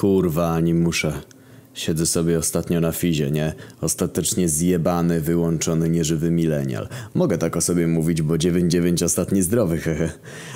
Kurwa, ani muszę. Siedzę sobie ostatnio na fizie, nie? Ostatecznie zjebany, wyłączony, nieżywy milenial. Mogę tak o sobie mówić, bo 9-9 ostatni zdrowy, hehe.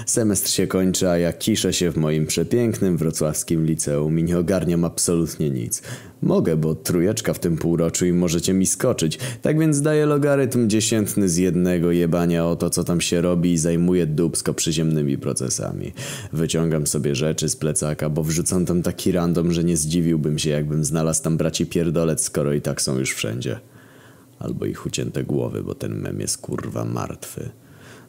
Semestr się kończy, a ja kiszę się w moim przepięknym wrocławskim liceum i nie ogarniam absolutnie nic. Mogę, bo trujeczka w tym półroczu i możecie mi skoczyć. Tak więc daję logarytm dziesiętny z jednego jebania o to, co tam się robi i zajmuję dubsko przyziemnymi procesami. Wyciągam sobie rzeczy z plecaka, bo wrzucam tam taki random, że nie zdziwiłbym się, jakbym znalazł tam braci pierdolec, skoro i tak są już wszędzie. Albo ich ucięte głowy, bo ten mem jest kurwa martwy.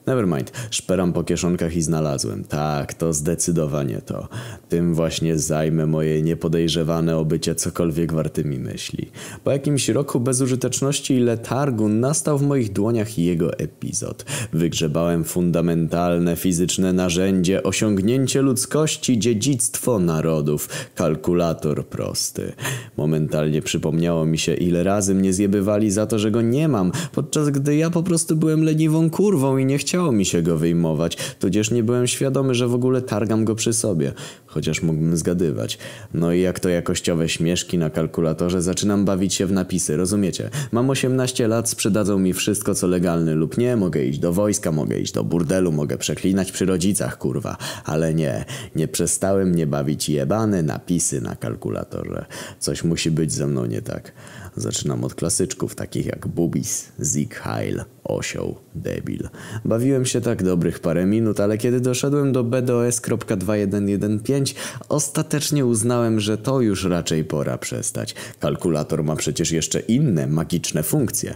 Nevermind, szperam po kieszonkach i znalazłem. Tak, to zdecydowanie to. Tym właśnie zajmę moje niepodejrzewane o bycie cokolwiek wartymi myśli. Po jakimś roku bezużyteczności i letargu nastał w moich dłoniach jego epizod. Wygrzebałem fundamentalne fizyczne narzędzie, osiągnięcie ludzkości, dziedzictwo narodów, kalkulator prosty. Momentalnie przypomniało mi się, ile razy mnie zjebywali za to, że go nie mam, podczas gdy ja po prostu byłem leniwą kurwą i nie chciałem chciało mi się go wyjmować, tudzież nie byłem świadomy, że w ogóle targam go przy sobie, chociaż mógłbym zgadywać. No i jak to jakościowe śmieszki na kalkulatorze zaczynam bawić się w napisy, rozumiecie? Mam 18 lat, sprzedadzą mi wszystko co legalne lub nie, mogę iść do wojska, mogę iść do burdelu, mogę przeklinać przy rodzicach, kurwa. Ale nie, nie przestały mnie bawić jebane napisy na kalkulatorze. Coś musi być ze mną nie tak. Zaczynam od klasyczków takich jak Bubis, Zig Heil, Osioł, Debil. Bawiłem się tak dobrych parę minut, ale kiedy doszedłem do BDOS.2115 ostatecznie uznałem, że to już raczej pora przestać. Kalkulator ma przecież jeszcze inne magiczne funkcje.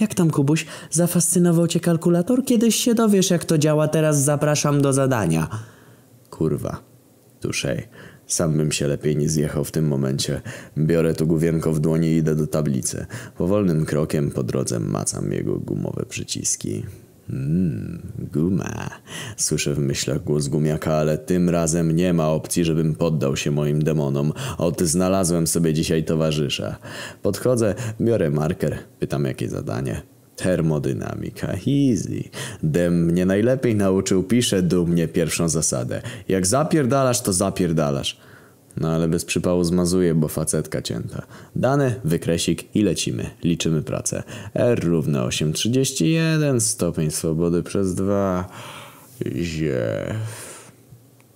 Jak tam, Kubuś? Zafascynował cię kalkulator? Kiedyś się dowiesz, jak to działa. Teraz zapraszam do zadania. Kurwa. Tuszej. Sam bym się lepiej nie zjechał w tym momencie. Biorę tu główienko w dłoni i idę do tablicy. Powolnym krokiem po drodze macam jego gumowe przyciski. Mmm, guma. Słyszę w myślach głos gumiaka, ale tym razem nie ma opcji, żebym poddał się moim demonom. Ot, znalazłem sobie dzisiaj towarzysza. Podchodzę, biorę marker, pytam jakie zadanie. Termodynamika, easy. Dem mnie najlepiej nauczył, pisze dumnie pierwszą zasadę. Jak zapierdalasz, to zapierdalasz. No ale bez przypału zmazuję, bo facetka cięta. Dane, wykresik i lecimy. Liczymy pracę. R równe 8,31, stopień swobody przez 2. Ziew.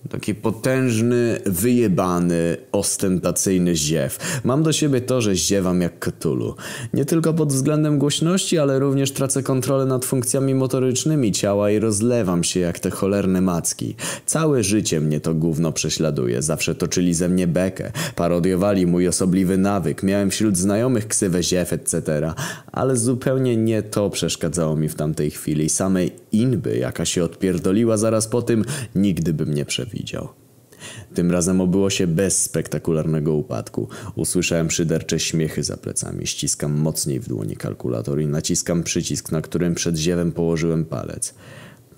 Taki potężny, wyjebany, ostentacyjny ziew. Mam do siebie to, że ziewam jak Cthulhu. Nie tylko pod względem głośności, ale również tracę kontrolę nad funkcjami motorycznymi ciała i rozlewam się jak te cholerne macki. Całe życie mnie to gówno prześladuje. Zawsze toczyli ze mnie bekę. Parodiowali mój osobliwy nawyk. Miałem wśród znajomych ksywę ziew, etc. Ale zupełnie nie to przeszkadzało mi w tamtej chwili. Samej inby, jaka się odpierdoliła zaraz po tym, nigdy bym nie przewidział widział. Tym razem obyło się bez spektakularnego upadku. Usłyszałem szydercze śmiechy za plecami. Ściskam mocniej w dłoni kalkulator i naciskam przycisk, na którym przed ziewem położyłem palec.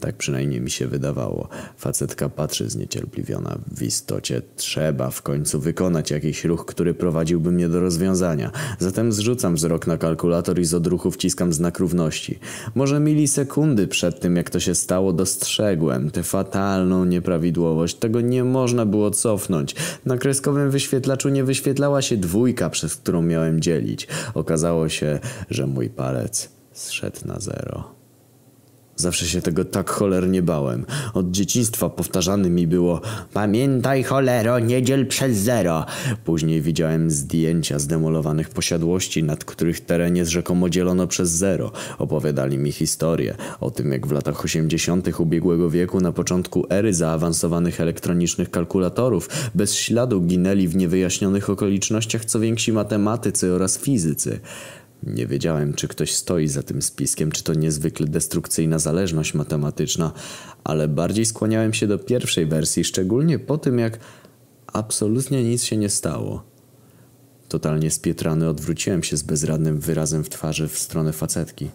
Tak przynajmniej mi się wydawało. Facetka patrzy zniecierpliwiona. W istocie trzeba w końcu wykonać jakiś ruch, który prowadziłby mnie do rozwiązania. Zatem zrzucam wzrok na kalkulator i z odruchu wciskam znak równości. Może milisekundy przed tym, jak to się stało, dostrzegłem tę fatalną nieprawidłowość. Tego nie można było cofnąć. Na kreskowym wyświetlaczu nie wyświetlała się dwójka, przez którą miałem dzielić. Okazało się, że mój palec zszedł na zero. Zawsze się tego tak cholernie bałem. Od dzieciństwa powtarzane mi było Pamiętaj cholero, nie dziel przez zero. Później widziałem zdjęcia zdemolowanych posiadłości, nad których terenie rzekomo dzielono przez zero. Opowiadali mi historię o tym, jak w latach 80. ubiegłego wieku na początku ery zaawansowanych elektronicznych kalkulatorów bez śladu ginęli w niewyjaśnionych okolicznościach co więksi matematycy oraz fizycy. Nie wiedziałem, czy ktoś stoi za tym spiskiem, czy to niezwykle destrukcyjna zależność matematyczna, ale bardziej skłaniałem się do pierwszej wersji, szczególnie po tym, jak absolutnie nic się nie stało. Totalnie spietrany odwróciłem się z bezradnym wyrazem w twarzy w stronę facetki.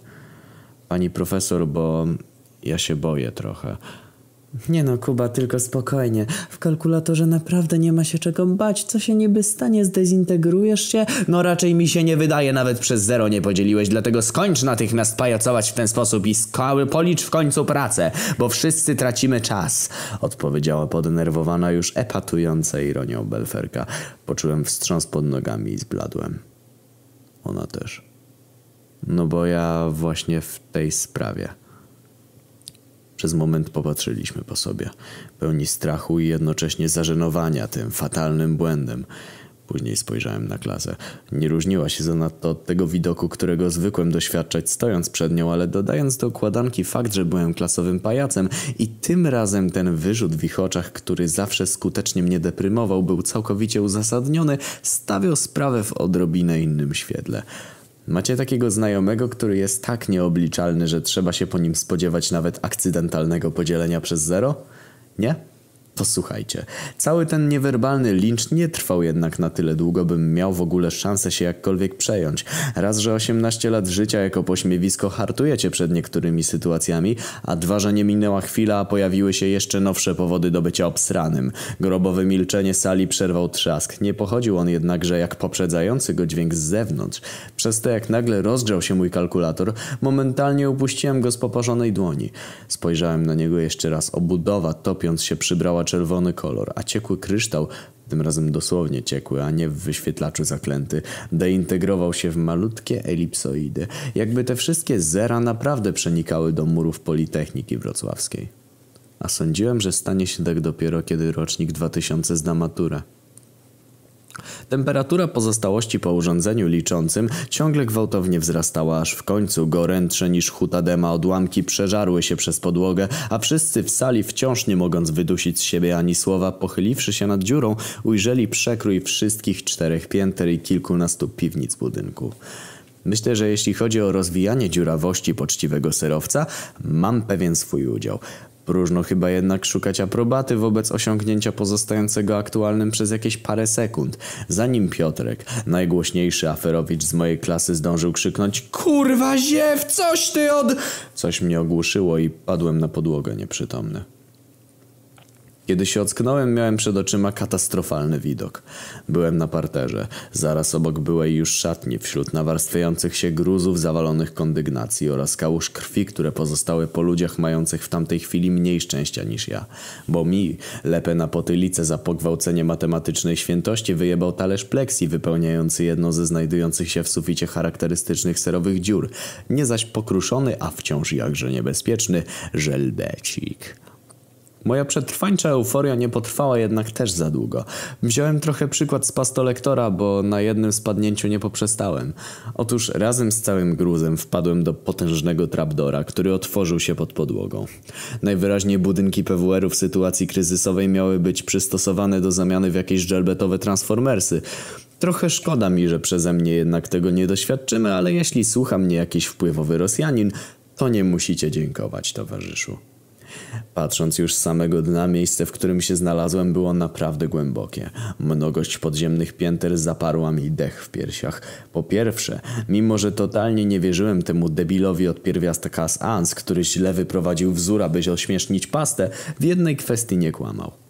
Pani profesor, bo ja się boję trochę. Nie no, Kuba, tylko spokojnie. W kalkulatorze naprawdę nie ma się czego bać. Co się niby stanie? Zdezintegrujesz się? No raczej mi się nie wydaje, nawet przez zero nie podzieliłeś, dlatego skończ natychmiast pajacować w ten sposób i skały policz w końcu pracę, bo wszyscy tracimy czas. Odpowiedziała podenerwowana już epatująca ironią Belferka. Poczułem wstrząs pod nogami i zbladłem. Ona też. No bo ja właśnie w tej sprawie. Przez moment popatrzyliśmy po sobie, pełni strachu i jednocześnie zażenowania tym fatalnym błędem. Później spojrzałem na klasę. Nie różniła się zanadto od tego widoku, którego zwykłem doświadczać stojąc przed nią, ale dodając do układanki fakt, że byłem klasowym pajacem i tym razem ten wyrzut w ich oczach, który zawsze skutecznie mnie deprymował, był całkowicie uzasadniony, stawiał sprawę w odrobinę innym świetle. Macie takiego znajomego, który jest tak nieobliczalny, że trzeba się po nim spodziewać nawet akcydentalnego podzielenia przez zero? Nie? Posłuchajcie, cały ten niewerbalny lincz nie trwał jednak na tyle długo, bym miał w ogóle szansę się jakkolwiek przejąć. Raz, że 18 lat życia jako pośmiewisko hartujecie przed niektórymi sytuacjami, a dwa, że nie minęła chwila, a pojawiły się jeszcze nowsze powody do bycia obsranym. Grobowe milczenie sali przerwał trzask. Nie pochodził on jednakże jak poprzedzający go dźwięk z zewnątrz. Przez to jak nagle rozgrzał się mój kalkulator, momentalnie upuściłem go z poparzonej dłoni. Spojrzałem na niego jeszcze raz. Obudowa, topiąc się, przybrała czerwony kolor, a ciekły kryształ, tym razem dosłownie ciekły, a nie w wyświetlaczu zaklęty, deintegrował się w malutkie elipsoidy, jakby te wszystkie zera naprawdę przenikały do murów Politechniki Wrocławskiej. A sądziłem, że stanie się tak dopiero, kiedy rocznik 2000 zda maturę. Temperatura pozostałości po urządzeniu liczącym ciągle gwałtownie wzrastała, aż w końcu gorętsze niż hutadema odłamki przeżarły się przez podłogę, a wszyscy w sali wciąż nie mogąc wydusić z siebie ani słowa, pochyliwszy się nad dziurą, ujrzeli przekrój wszystkich czterech pięter i kilkunastu piwnic budynku. Myślę, że jeśli chodzi o rozwijanie dziurawości poczciwego serowca, mam pewien swój udział. Próżno chyba jednak szukać aprobaty wobec osiągnięcia pozostającego aktualnym przez jakieś parę sekund, zanim Piotrek, najgłośniejszy aferowicz z mojej klasy zdążył krzyknąć Kurwa ziew, coś ty od... Coś mnie ogłuszyło i padłem na podłogę nieprzytomny. Kiedy się ocknąłem, miałem przed oczyma katastrofalny widok. Byłem na parterze, zaraz obok byłej już szatni, wśród nawarstwiających się gruzów zawalonych kondygnacji oraz kałuż krwi, które pozostały po ludziach mających w tamtej chwili mniej szczęścia niż ja. Bo mi, lepę na potylicę za pogwałcenie matematycznej świętości, wyjebał talerz pleksji wypełniający jedno ze znajdujących się w suficie charakterystycznych serowych dziur, nie zaś pokruszony, a wciąż jakże niebezpieczny, żelbecik. Moja przetrwańcza euforia nie potrwała jednak też za długo. Wziąłem trochę przykład z pastolektora, bo na jednym spadnięciu nie poprzestałem. Otóż razem z całym gruzem wpadłem do potężnego trapdora, który otworzył się pod podłogą. Najwyraźniej budynki PWR-u w sytuacji kryzysowej miały być przystosowane do zamiany w jakieś żelbetowe transformersy. Trochę szkoda mi, że przeze mnie jednak tego nie doświadczymy, ale jeśli słucha mnie jakiś wpływowy Rosjanin, to nie musicie dziękować, towarzyszu. Patrząc już z samego dna, miejsce, w którym się znalazłem, było naprawdę głębokie. Mnogość podziemnych pięter zaparła mi dech w piersiach. Po pierwsze, mimo że totalnie nie wierzyłem temu debilowi od pierwiastka z Ans, który źle wyprowadził wzór, aby ośmiesznić pastę, w jednej kwestii nie kłamał.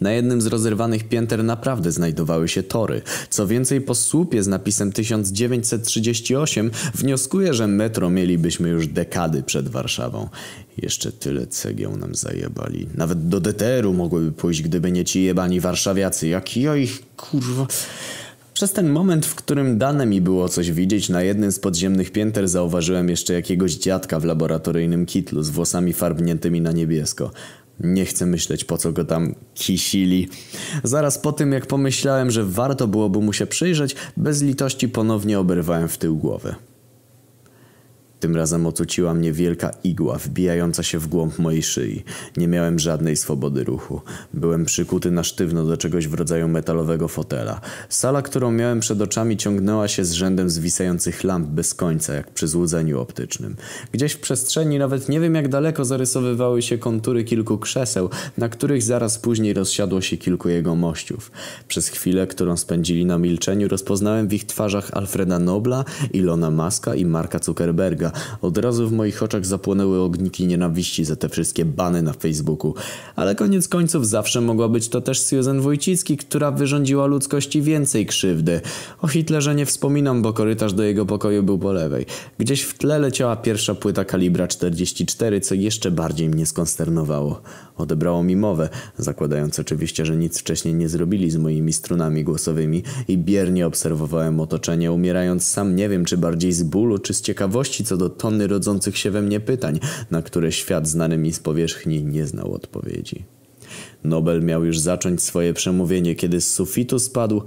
Na jednym z rozerwanych pięter naprawdę znajdowały się tory. Co więcej, po słupie z napisem 1938 wnioskuję, że metro mielibyśmy już dekady przed Warszawą. Jeszcze tyle cegieł nam zajebali. Nawet do DTR-u mogłyby pójść, gdyby nie ci jebani warszawiacy. Jak ja ich, kurwa... Przez ten moment, w którym dane mi było coś widzieć, na jednym z podziemnych pięter zauważyłem jeszcze jakiegoś dziadka w laboratoryjnym kitlu z włosami farbniętymi na niebiesko. Nie chcę myśleć, po co go tam kisili. Zaraz po tym, jak pomyślałem, że warto byłoby mu się przyjrzeć, bez litości ponownie oberwałem w tył głowy. Tym razem ocuciła mnie wielka igła wbijająca się w głąb mojej szyi. Nie miałem żadnej swobody ruchu. Byłem przykuty na sztywno do czegoś w rodzaju metalowego fotela. Sala, którą miałem przed oczami ciągnęła się z rzędem zwisających lamp bez końca, jak przy złudzeniu optycznym. Gdzieś w przestrzeni, nawet nie wiem jak daleko, zarysowywały się kontury kilku krzeseł, na których zaraz później rozsiadło się kilku jego mościów. Przez chwilę, którą spędzili na milczeniu, rozpoznałem w ich twarzach Alfreda Nobla, Ilona Maska i Marka Zuckerberga, Kinga. Od razu w moich oczach zapłonęły ogniki nienawiści za te wszystkie bany na Facebooku. Ale koniec końców zawsze mogła być to też Susan Wojcicki, która wyrządziła ludzkości więcej krzywdy. O Hitlerze nie wspominam, bo korytarz do jego pokoju był po lewej. Gdzieś w tle leciała pierwsza płyta kalibra 44, co jeszcze bardziej mnie skonsternowało. Odebrało mi mowę, zakładając oczywiście, że nic wcześniej nie zrobili z moimi strunami głosowymi i biernie obserwowałem otoczenie, umierając sam nie wiem, czy bardziej z bólu, czy z ciekawości co do tony rodzących się we mnie pytań, na które świat znany mi z powierzchni nie znał odpowiedzi. Nobel miał już zacząć swoje przemówienie, kiedy z sufitu spadł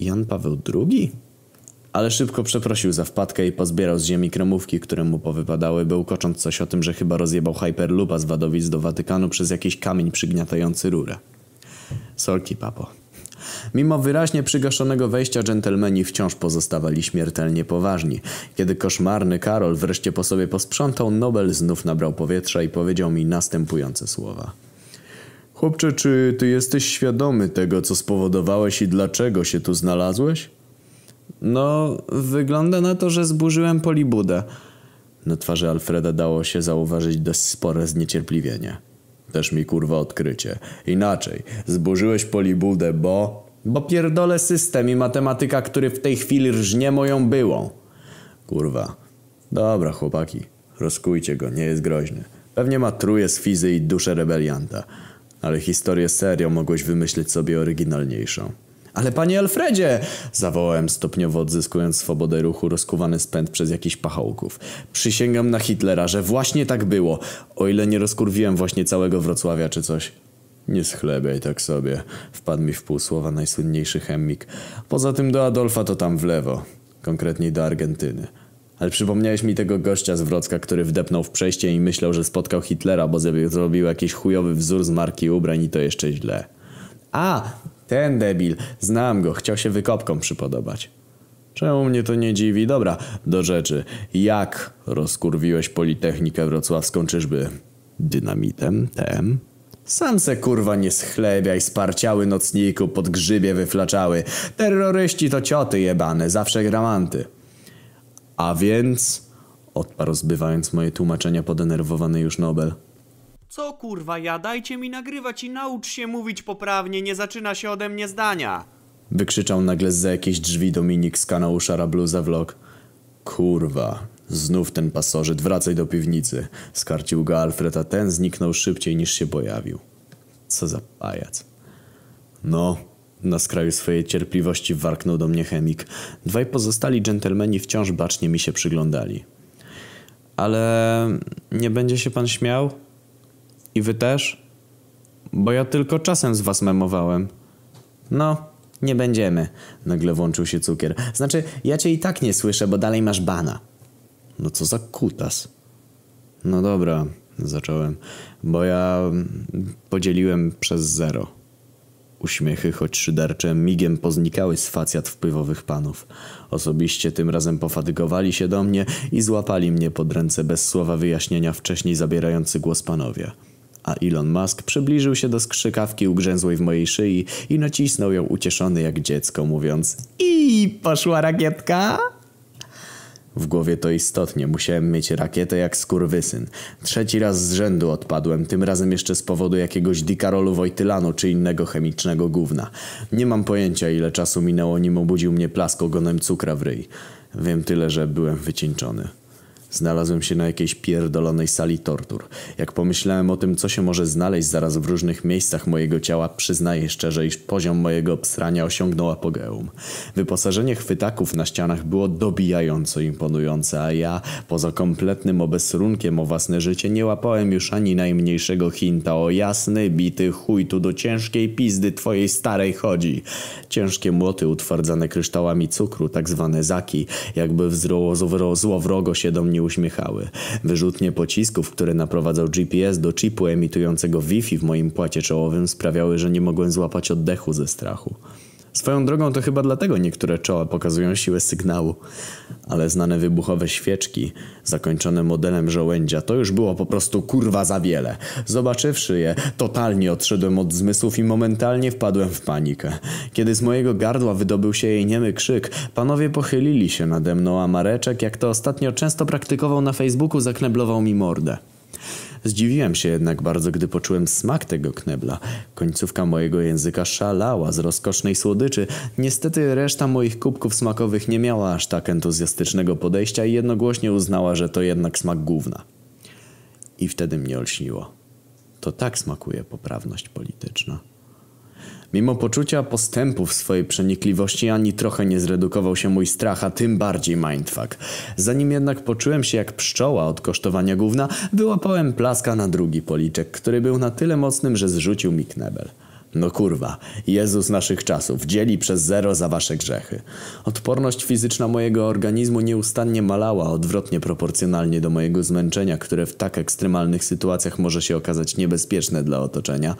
Jan Paweł II? Ale szybko przeprosił za wpadkę i pozbierał z ziemi kremówki, które mu powypadały, bełkocząc coś o tym, że chyba rozjebał Hyperloopa z Wadowic do Watykanu przez jakiś kamień przygniatający rurę. Sorki, papo. Mimo wyraźnie przygaszonego wejścia dżentelmeni wciąż pozostawali śmiertelnie poważni. Kiedy koszmarny Karol wreszcie po sobie posprzątał, Nobel znów nabrał powietrza i powiedział mi następujące słowa. Chłopcze, czy ty jesteś świadomy tego, co spowodowałeś i dlaczego się tu znalazłeś? No, wygląda na to, że zburzyłem polibudę. Na twarzy Alfreda dało się zauważyć dość spore zniecierpliwienie. Też mi kurwa odkrycie. Inaczej, zburzyłeś polibudę, bo... Bo pierdolę system i matematyka, który w tej chwili rżnie moją byłą. Kurwa. Dobra, chłopaki. Rozkujcie go, nie jest groźny. Pewnie ma truje z fizy i duszę rebelianta. Ale historię serio mogłeś wymyślić sobie oryginalniejszą. Ale panie Alfredzie! Zawołałem stopniowo odzyskując swobodę ruchu rozkuwany spęd przez jakichś pachołków. Przysięgam na Hitlera, że właśnie tak było. O ile nie rozkurwiłem właśnie całego Wrocławia czy coś. Nie schlebiaj tak sobie. Wpadł mi w pół słowa najsłynniejszy chemik. Poza tym do Adolfa to tam w lewo. Konkretniej do Argentyny. Ale przypomniałeś mi tego gościa z Wrocka, który wdepnął w przejście i myślał, że spotkał Hitlera, bo zrobił jakiś chujowy wzór z marki ubrań i to jeszcze źle. A, ten debil. Znam go. Chciał się wykopkom przypodobać. Czemu mnie to nie dziwi? Dobra, do rzeczy. Jak rozkurwiłeś Politechnikę Wrocławską, czyżby dynamitem, tem? Sam se kurwa nie schlebiaj, sparciały nocniku, pod grzybie wyflaczały. Terroryści to cioty jebane, zawsze gramanty. A więc... Odparł zbywając moje tłumaczenia podenerwowany już Nobel. Co kurwa ja? Dajcie mi nagrywać i naucz się mówić poprawnie, nie zaczyna się ode mnie zdania. Wykrzyczał nagle za jakieś drzwi Dominik z kanału Szara Bluza Vlog. Kurwa, znów ten pasożyt, wracaj do piwnicy. Skarcił go Alfred, a ten zniknął szybciej niż się pojawił. Co za pajac. No, na skraju swojej cierpliwości warknął do mnie chemik. Dwaj pozostali dżentelmeni wciąż bacznie mi się przyglądali. Ale nie będzie się pan śmiał? I wy też? Bo ja tylko czasem z was memowałem. No, nie będziemy. Nagle włączył się cukier. Znaczy, ja cię i tak nie słyszę, bo dalej masz bana. No co za kutas. No dobra, zacząłem. Bo ja podzieliłem przez zero. Uśmiechy, choć szydercze, migiem poznikały z facjat wpływowych panów. Osobiście tym razem pofatygowali się do mnie i złapali mnie pod ręce bez słowa wyjaśnienia wcześniej zabierający głos panowie a Elon Musk przybliżył się do skrzykawki ugrzęzłej w mojej szyi i nacisnął ją ucieszony jak dziecko, mówiąc I poszła rakietka? W głowie to istotnie, musiałem mieć rakietę jak skurwysyn. Trzeci raz z rzędu odpadłem, tym razem jeszcze z powodu jakiegoś dikarolu Wojtylanu czy innego chemicznego gówna. Nie mam pojęcia ile czasu minęło nim obudził mnie plask ogonem cukra w ryj. Wiem tyle, że byłem wycieńczony. Znalazłem się na jakiejś pierdolonej sali tortur. Jak pomyślałem o tym, co się może znaleźć zaraz w różnych miejscach mojego ciała, przyznaję szczerze, iż poziom mojego obsrania osiągnął apogeum. Wyposażenie chwytaków na ścianach było dobijająco imponujące, a ja, poza kompletnym obesrunkiem o własne życie, nie łapałem już ani najmniejszego hinta o jasny, bity chuj tu do ciężkiej pizdy twojej starej chodzi. Ciężkie młoty utwardzane kryształami cukru, tak zwane zaki, jakby złowrogo się do mnie uśmiechały. Wyrzutnie pocisków, które naprowadzał GPS do chipu emitującego Wi-Fi w moim płacie czołowym sprawiały, że nie mogłem złapać oddechu ze strachu. Swoją drogą to chyba dlatego niektóre czoła pokazują siłę sygnału. Ale znane wybuchowe świeczki, zakończone modelem żołędzia, to już było po prostu kurwa za wiele. Zobaczywszy je, totalnie odszedłem od zmysłów i momentalnie wpadłem w panikę. Kiedy z mojego gardła wydobył się jej niemy krzyk, panowie pochylili się nade mną, a Mareczek, jak to ostatnio często praktykował na Facebooku, zakneblował mi mordę. Zdziwiłem się jednak bardzo, gdy poczułem smak tego knebla. Końcówka mojego języka szalała z rozkosznej słodyczy. Niestety reszta moich kubków smakowych nie miała aż tak entuzjastycznego podejścia i jednogłośnie uznała, że to jednak smak gówna. I wtedy mnie olśniło. To tak smakuje poprawność polityczna. Mimo poczucia postępu w swojej przenikliwości ani trochę nie zredukował się mój strach, a tym bardziej mindfuck. Zanim jednak poczułem się jak pszczoła od kosztowania gówna, wyłapałem plaska na drugi policzek, który był na tyle mocnym, że zrzucił mi knebel. No kurwa, Jezus naszych czasów, dzieli przez zero za wasze grzechy. Odporność fizyczna mojego organizmu nieustannie malała, odwrotnie proporcjonalnie do mojego zmęczenia, które w tak ekstremalnych sytuacjach może się okazać niebezpieczne dla otoczenia,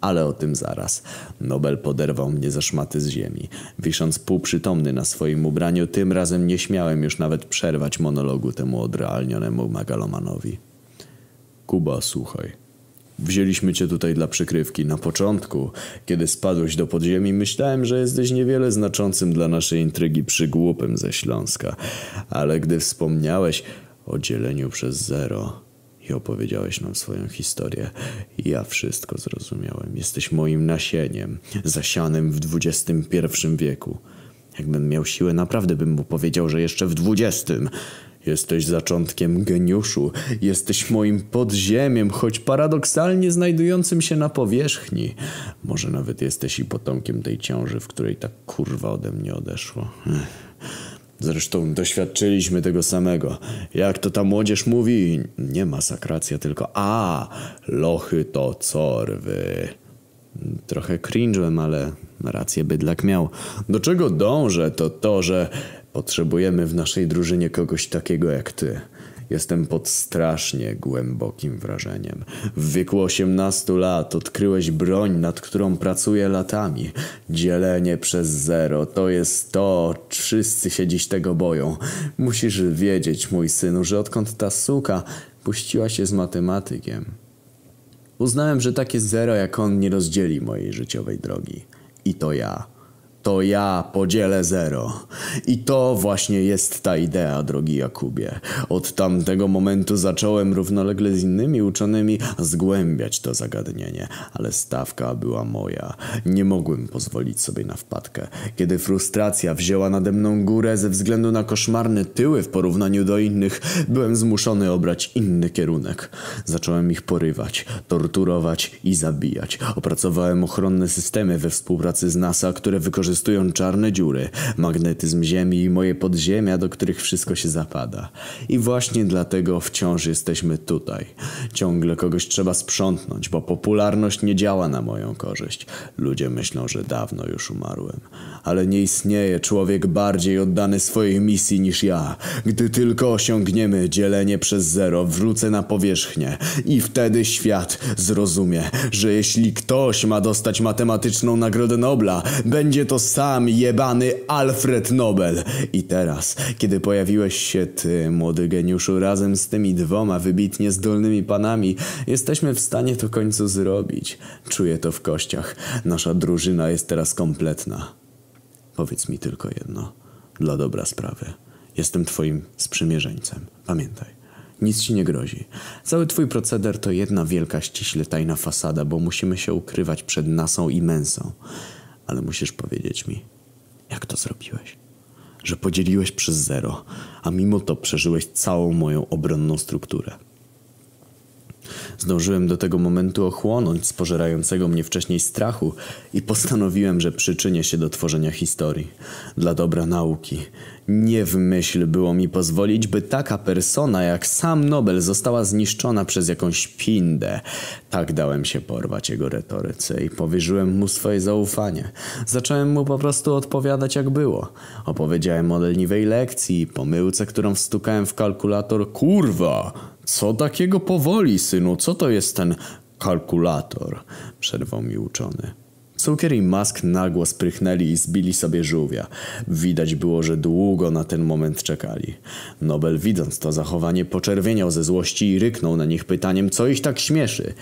ale o tym zaraz. Nobel poderwał mnie za szmaty z ziemi. Wisząc półprzytomny na swoim ubraniu, tym razem nie śmiałem już nawet przerwać monologu temu odrealnionemu megalomanowi. Kuba, słuchaj. Wzięliśmy cię tutaj dla przykrywki. Na początku, kiedy spadłeś do podziemi, myślałem, że jesteś niewiele znaczącym dla naszej intrygi przygłupem ze Śląska. Ale gdy wspomniałeś o dzieleniu przez zero i opowiedziałeś nam swoją historię. Ja wszystko zrozumiałem. Jesteś moim nasieniem, zasianym w XXI wieku. Jakbym miał siłę, naprawdę bym mu powiedział, że jeszcze w dwudziestym. Jesteś zaczątkiem geniuszu, jesteś moim podziemiem, choć paradoksalnie znajdującym się na powierzchni. Może nawet jesteś i potomkiem tej ciąży, w której ta kurwa ode mnie odeszło. Zresztą doświadczyliśmy tego samego. Jak to ta młodzież mówi, nie masakracja, tylko a, lochy to corwy. Trochę cringe'em, ale rację bydlak miał. Do czego dążę, to to, że potrzebujemy w naszej drużynie kogoś takiego jak ty. Jestem pod strasznie głębokim wrażeniem. W wieku 18 lat odkryłeś broń, nad którą pracuję latami. Dzielenie przez zero to jest to. Wszyscy się dziś tego boją. Musisz wiedzieć, mój synu, że odkąd ta suka puściła się z matematykiem. Uznałem, że takie zero jak on nie rozdzieli mojej życiowej drogi. I to ja to ja podzielę zero. I to właśnie jest ta idea, drogi Jakubie. Od tamtego momentu zacząłem równolegle z innymi uczonymi zgłębiać to zagadnienie, ale stawka była moja. Nie mogłem pozwolić sobie na wpadkę. Kiedy frustracja wzięła nade mną górę ze względu na koszmarne tyły w porównaniu do innych, byłem zmuszony obrać inny kierunek. Zacząłem ich porywać, torturować i zabijać. Opracowałem ochronne systemy we współpracy z NASA, które wykorzystywały wykorzystują czarne dziury, magnetyzm Ziemi i moje podziemia, do których wszystko się zapada. I właśnie dlatego wciąż jesteśmy tutaj. Ciągle kogoś trzeba sprzątnąć, bo popularność nie działa na moją korzyść. Ludzie myślą, że dawno już umarłem. Ale nie istnieje człowiek bardziej oddany swojej misji niż ja. Gdy tylko osiągniemy dzielenie przez zero, wrócę na powierzchnię i wtedy świat zrozumie, że jeśli ktoś ma dostać matematyczną Nagrodę Nobla, będzie to sam jebany Alfred Nobel. I teraz, kiedy pojawiłeś się ty, młody geniuszu, razem z tymi dwoma wybitnie zdolnymi panami, jesteśmy w stanie to końcu zrobić. Czuję to w kościach. Nasza drużyna jest teraz kompletna. Powiedz mi tylko jedno, dla dobra sprawy. Jestem twoim sprzymierzeńcem. Pamiętaj. Nic ci nie grozi. Cały twój proceder to jedna wielka, ściśle tajna fasada, bo musimy się ukrywać przed nasą i mensą ale musisz powiedzieć mi, jak to zrobiłeś? Że podzieliłeś przez zero, a mimo to przeżyłeś całą moją obronną strukturę. Zdążyłem do tego momentu ochłonąć z pożerającego mnie wcześniej strachu i postanowiłem, że przyczynię się do tworzenia historii. Dla dobra nauki. Nie w myśl było mi pozwolić, by taka persona jak sam Nobel została zniszczona przez jakąś pindę. Tak dałem się porwać jego retoryce i powierzyłem mu swoje zaufanie. Zacząłem mu po prostu odpowiadać jak było. Opowiedziałem o leniwej lekcji, pomyłce, którą wstukałem w kalkulator. Kurwa! Co takiego powoli, synu? Co to jest ten kalkulator? Przerwał mi uczony. Cukier i Mask nagło sprychnęli i zbili sobie żółwia. Widać było, że długo na ten moment czekali. Nobel widząc to zachowanie poczerwieniał ze złości i ryknął na nich pytaniem, co ich tak śmieszy.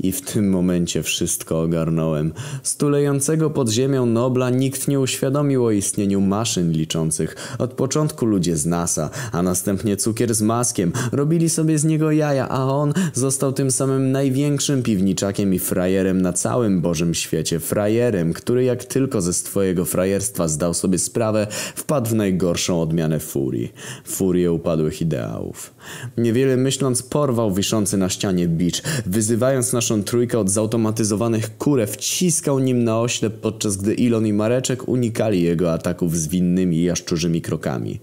I w tym momencie wszystko ogarnąłem. Stulejącego pod ziemią Nobla nikt nie uświadomił o istnieniu maszyn liczących. Od początku ludzie z NASA, a następnie cukier z maskiem robili sobie z niego jaja, a on został tym samym największym piwniczakiem i frajerem na całym Bożym świecie. Frajerem, który jak tylko ze swojego frajerstwa zdał sobie sprawę, wpadł w najgorszą odmianę furii. Furię upadłych ideałów. Niewiele myśląc porwał wiszący na ścianie bicz, wyzywając naszą trójkę od zautomatyzowanych kurew, wciskał nim na oślep, podczas gdy Ilon i Mareczek unikali jego ataków zwinnymi jaszczurzymi krokami.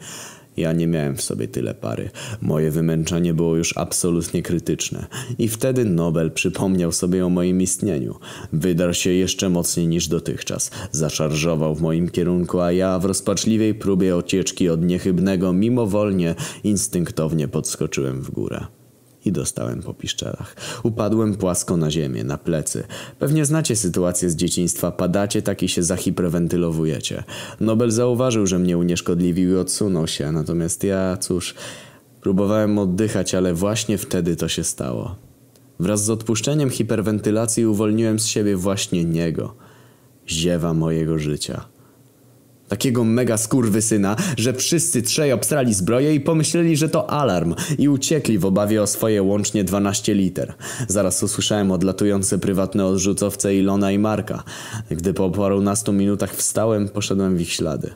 Ja nie miałem w sobie tyle pary. Moje wymęczenie było już absolutnie krytyczne. I wtedy Nobel przypomniał sobie o moim istnieniu. Wydarł się jeszcze mocniej niż dotychczas. Zaszarżował w moim kierunku, a ja w rozpaczliwej próbie ocieczki od niechybnego mimowolnie, instynktownie podskoczyłem w górę i dostałem po piszczelach. Upadłem płasko na ziemię, na plecy. Pewnie znacie sytuację z dzieciństwa. Padacie, tak i się zahiperwentylowujecie. Nobel zauważył, że mnie unieszkodliwił i odsunął się, natomiast ja, cóż, próbowałem oddychać, ale właśnie wtedy to się stało. Wraz z odpuszczeniem hiperwentylacji uwolniłem z siebie właśnie niego. Ziewa mojego życia. Takiego mega skurwysyna, że wszyscy trzej obstrali zbroję i pomyśleli, że to alarm i uciekli w obawie o swoje łącznie 12 liter. Zaraz usłyszałem odlatujące prywatne odrzucowce Ilona i Marka. Gdy po parunastu minutach wstałem, poszedłem w ich ślady.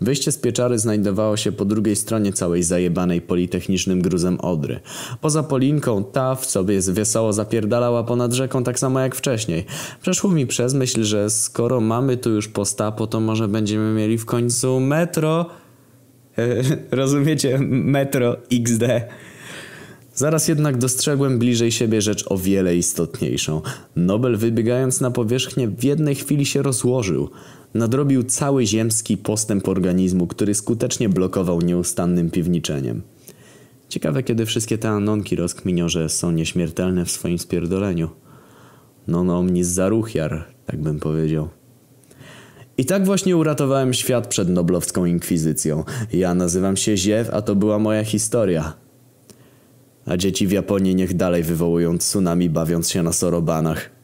Wyjście z pieczary znajdowało się po drugiej stronie całej zajebanej politechnicznym gruzem Odry. Poza Polinką ta w sobie wesoło zapierdalała ponad rzeką tak samo jak wcześniej. Przeszło mi przez myśl, że skoro mamy tu już postapo, to może będziemy mieli w końcu metro... Rozumiecie? Metro XD. Zaraz jednak dostrzegłem bliżej siebie rzecz o wiele istotniejszą. Nobel wybiegając na powierzchnię w jednej chwili się rozłożył. Nadrobił cały ziemski postęp organizmu, który skutecznie blokował nieustannym piwniczeniem. Ciekawe, kiedy wszystkie te anonki rozkminią, że są nieśmiertelne w swoim spierdoleniu. Non omnis zaruchiar, tak bym powiedział. I tak właśnie uratowałem świat przed noblowską inkwizycją. Ja nazywam się Ziew, a to była moja historia. A dzieci w Japonii niech dalej wywołują tsunami bawiąc się na sorobanach.